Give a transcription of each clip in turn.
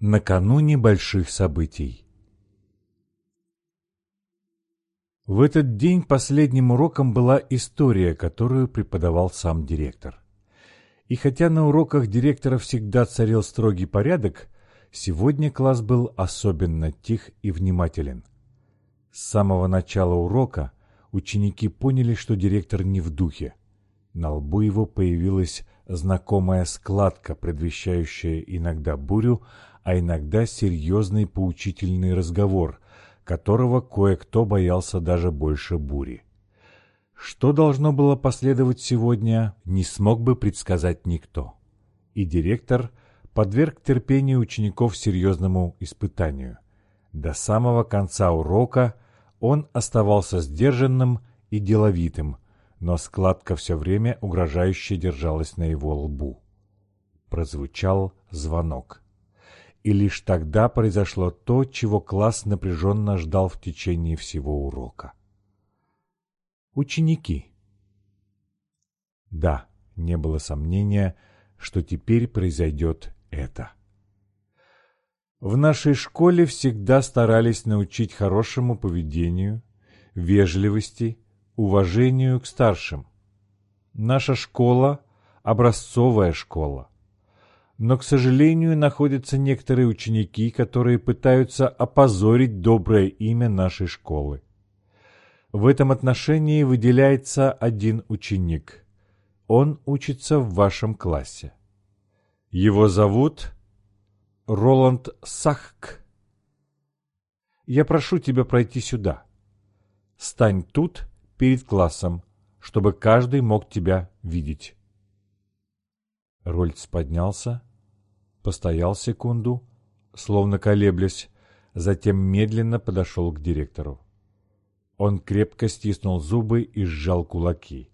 Накануне больших событий В этот день последним уроком была история, которую преподавал сам директор. И хотя на уроках директора всегда царил строгий порядок, сегодня класс был особенно тих и внимателен. С самого начала урока ученики поняли, что директор не в духе. На лбу его появилась знакомая складка, предвещающая иногда бурю, а иногда серьезный поучительный разговор, которого кое-кто боялся даже больше бури. Что должно было последовать сегодня, не смог бы предсказать никто. И директор подверг терпению учеников серьезному испытанию. До самого конца урока он оставался сдержанным и деловитым, но складка все время угрожающе держалась на его лбу. Прозвучал звонок. И лишь тогда произошло то, чего класс напряженно ждал в течение всего урока. Ученики. Да, не было сомнения, что теперь произойдет это. В нашей школе всегда старались научить хорошему поведению, вежливости, уважению к старшим. Наша школа – образцовая школа. Но, к сожалению, находятся некоторые ученики, которые пытаются опозорить доброе имя нашей школы. В этом отношении выделяется один ученик. Он учится в вашем классе. Его зовут Роланд Сахк. Я прошу тебя пройти сюда. Стань тут перед классом, чтобы каждый мог тебя видеть. Рольц поднялся, постоял секунду, словно колеблясь, затем медленно подошел к директору. Он крепко стиснул зубы и сжал кулаки.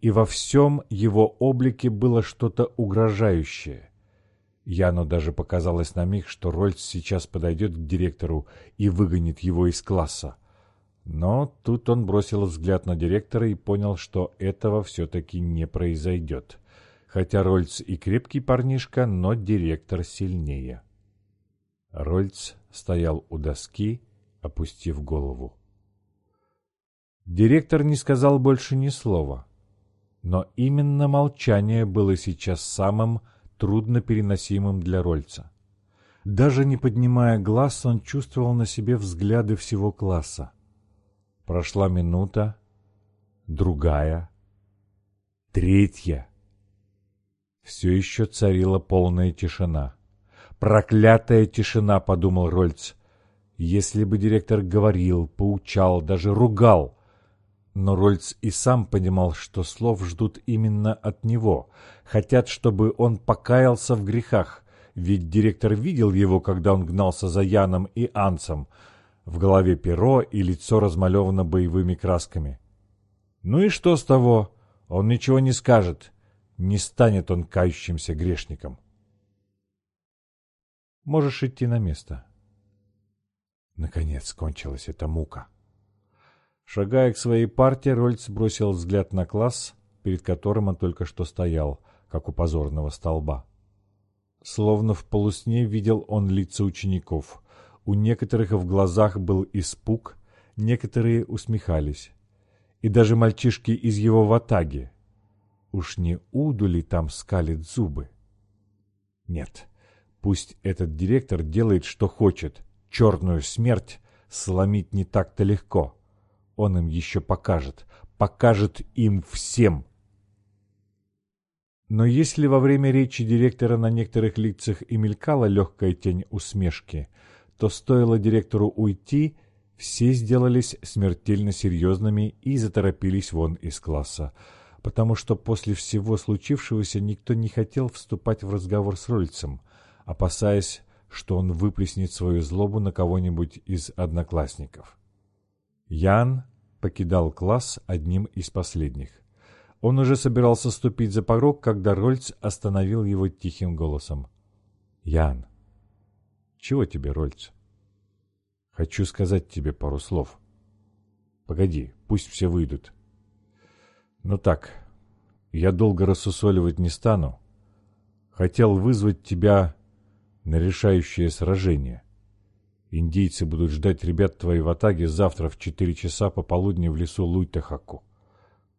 И во всем его облике было что-то угрожающее. Яну даже показалось на миг, что Рольц сейчас подойдет к директору и выгонит его из класса. Но тут он бросил взгляд на директора и понял, что этого все-таки не произойдет. Хотя Рольц и крепкий парнишка, но директор сильнее. Рольц стоял у доски, опустив голову. Директор не сказал больше ни слова. Но именно молчание было сейчас самым трудно переносимым для Рольца. Даже не поднимая глаз, он чувствовал на себе взгляды всего класса. Прошла минута, другая, третья. Все еще царила полная тишина. «Проклятая тишина!» — подумал Рольц. «Если бы директор говорил, поучал, даже ругал, но Рольц и сам понимал, что слов ждут именно от него. Хотят, чтобы он покаялся в грехах, ведь директор видел его, когда он гнался за Яном и Анцем. В голове перо и лицо размалевано боевыми красками. Ну и что с того? Он ничего не скажет. Не станет он кающимся грешником. Можешь идти на место. Наконец кончилась эта мука. Шагая к своей партии, Рольц бросил взгляд на класс, перед которым он только что стоял, как у позорного столба. Словно в полусне видел он лица учеников. У некоторых в глазах был испуг, некоторые усмехались. И даже мальчишки из его ватаги. Уж не Уду ли там скалит зубы? Нет, пусть этот директор делает, что хочет. Черную смерть сломить не так-то легко. Он им еще покажет. Покажет им всем. Но если во время речи директора на некоторых лицах и мелькала легкая тень усмешки, то стоило директору уйти, все сделались смертельно серьезными и заторопились вон из класса, потому что после всего случившегося никто не хотел вступать в разговор с Рольцем, опасаясь, что он выплеснет свою злобу на кого-нибудь из одноклассников. Ян покидал класс одним из последних. Он уже собирался ступить за порог, когда Рольц остановил его тихим голосом. «Ян». «Чего тебе, Рольц?» «Хочу сказать тебе пару слов». «Погоди, пусть все выйдут». «Ну так, я долго рассусоливать не стану. Хотел вызвать тебя, на решающее сражение. Индийцы будут ждать ребят твоей в Атаге завтра в четыре часа пополудни в лесу Луйтахаку.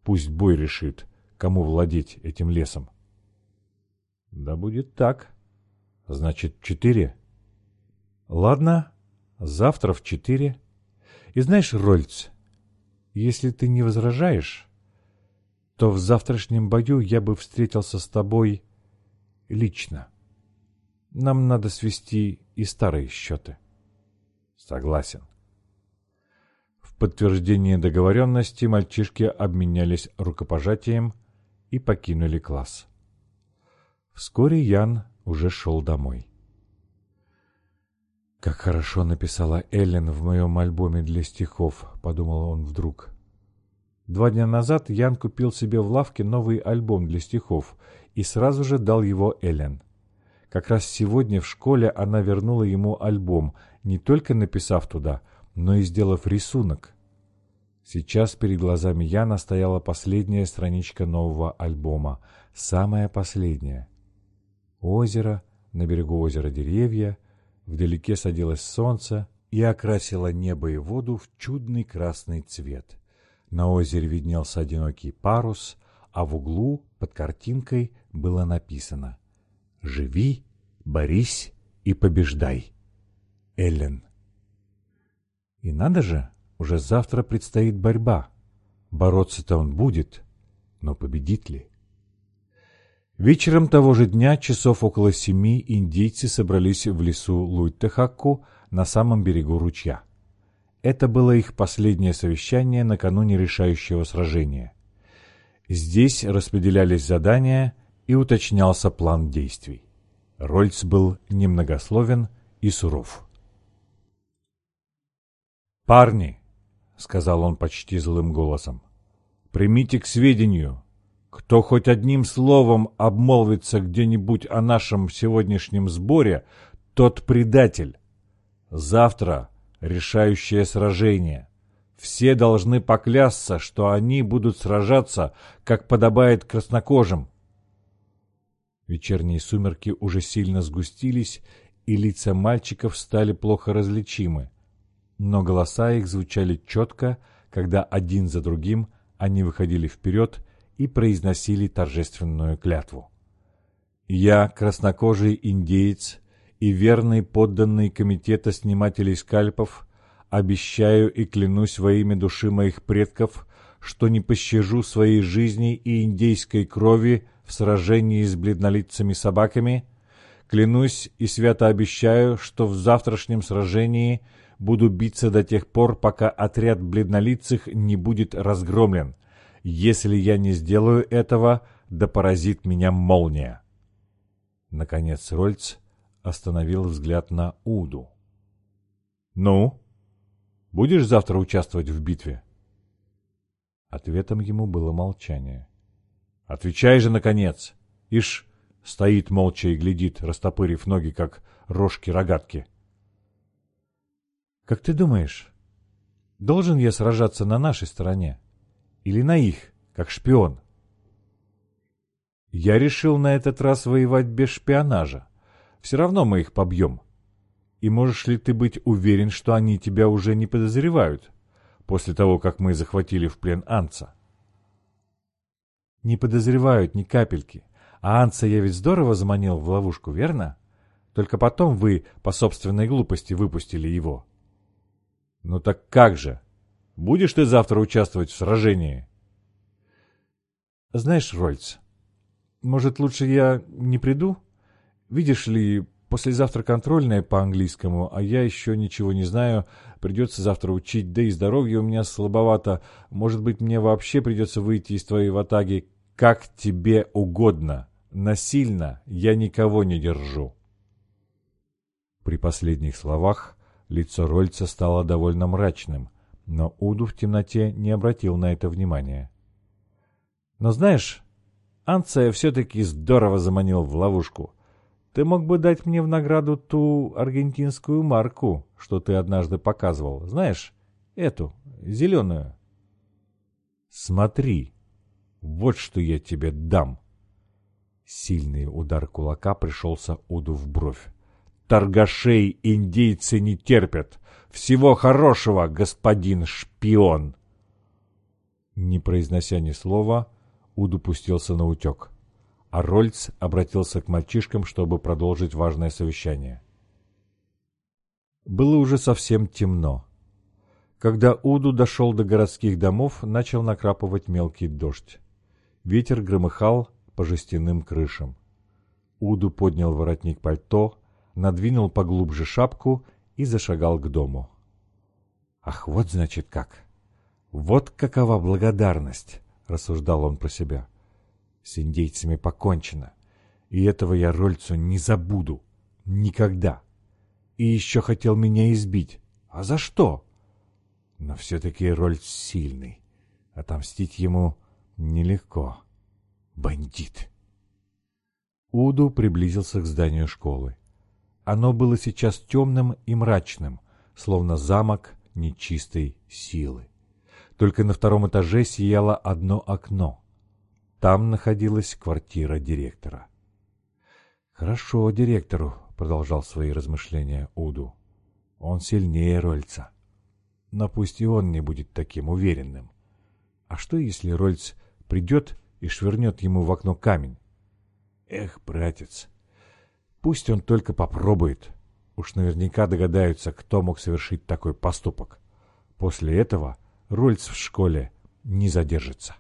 Пусть бой решит, кому владеть этим лесом. Да будет так. Значит, четыре. Ладно, завтра в четыре. И знаешь, Рольц, если ты не возражаешь, то в завтрашнем бою я бы встретился с тобой лично. Нам надо свести и старые счеты. Согласен. В подтверждение договоренности мальчишки обменялись рукопожатием и покинули класс. Вскоре Ян уже шел домой. «Как хорошо написала Эллен в моем альбоме для стихов», — подумал он вдруг. Два дня назад Ян купил себе в лавке новый альбом для стихов и сразу же дал его Эллен. Как раз сегодня в школе она вернула ему альбом, не только написав туда, но и сделав рисунок. Сейчас перед глазами Яна стояла последняя страничка нового альбома, самая последняя. Озеро, на берегу озера деревья, вдалеке садилось солнце и окрасило небо и воду в чудный красный цвет. На озере виднелся одинокий парус, а в углу под картинкой было написано «Живи, борись и побеждай». Эллен. И надо же, уже завтра предстоит борьба. Бороться-то он будет, но победит ли? Вечером того же дня, часов около семи, индейцы собрались в лесу Луйтехакку на самом берегу ручья. Это было их последнее совещание накануне решающего сражения. Здесь распределялись задания и уточнялся план действий. Рольц был немногословен и суров. «Парни!» — сказал он почти злым голосом. «Примите к сведению, кто хоть одним словом обмолвится где-нибудь о нашем сегодняшнем сборе, тот предатель. Завтра решающее сражение. Все должны поклясться, что они будут сражаться, как подобает краснокожим. Вечерние сумерки уже сильно сгустились, и лица мальчиков стали плохо различимы. Но голоса их звучали четко, когда один за другим они выходили вперед и произносили торжественную клятву. «Я, краснокожий индеец и верный подданный комитета снимателей скальпов, обещаю и клянусь во имя души моих предков, что не пощажу своей жизни и индейской крови в сражении с бледнолицами собаками, клянусь и свято обещаю, что в завтрашнем сражении буду биться до тех пор, пока отряд бледнолицых не будет разгромлен, если я не сделаю этого, да поразит меня молния. Наконец Рольц остановил взгляд на Уду. «Ну, будешь завтра участвовать в битве?» Ответом ему было молчание. «Отвечай же, наконец!» Ишь, стоит молча и глядит, растопырив ноги, как рожки-рогатки. «Как ты думаешь, должен я сражаться на нашей стороне?» Или на их, как шпион? Я решил на этот раз воевать без шпионажа. Все равно мы их побьем. И можешь ли ты быть уверен, что они тебя уже не подозревают, после того, как мы захватили в плен Анца? Не подозревают ни капельки. А Анца я ведь здорово заманил в ловушку, верно? Только потом вы по собственной глупости выпустили его. Ну так как же? Будешь ты завтра участвовать в сражении? Знаешь, Рольц, может, лучше я не приду? Видишь ли, послезавтра контрольная по английскому, а я еще ничего не знаю. Придется завтра учить, да и здоровье у меня слабовато. Может быть, мне вообще придется выйти из твоей ватаги. Как тебе угодно. Насильно я никого не держу. При последних словах лицо Рольца стало довольно мрачным — но Уду в темноте не обратил на это внимания. «Но знаешь, Анция все-таки здорово заманил в ловушку. Ты мог бы дать мне в награду ту аргентинскую марку, что ты однажды показывал. Знаешь, эту, зеленую». «Смотри, вот что я тебе дам!» Сильный удар кулака пришелся Уду в бровь. торгашей индейцы не терпят. Всего хорошего, господин шпион!» Не произнося ни слова, Уду пустился на утек, а Рольц обратился к мальчишкам, чтобы продолжить важное совещание. Было уже совсем темно. Когда Уду дошел до городских домов, начал накрапывать мелкий дождь. Ветер громыхал по жестяным крышам. Уду поднял воротник пальто, надвинул поглубже шапку и зашагал к дому. «Ах, вот значит как! Вот какова благодарность!» — рассуждал он про себя. «С индейцами покончено, и этого я Рольцу не забуду. Никогда. И еще хотел меня избить. А за что?» Но все-таки Рольц сильный. Отомстить ему нелегко. Бандит. Уду приблизился к зданию школы. Оно было сейчас темным и мрачным, словно замок нечистой силы. Только на втором этаже сияло одно окно. Там находилась квартира директора. «Хорошо директору», — продолжал свои размышления Уду. «Он сильнее Рольца» но пусть и он не будет таким уверенным. А что, если Рольц придет и швырнет ему в окно камень? Эх, братец, пусть он только попробует. Уж наверняка догадаются, кто мог совершить такой поступок. После этого Рольц в школе не задержится.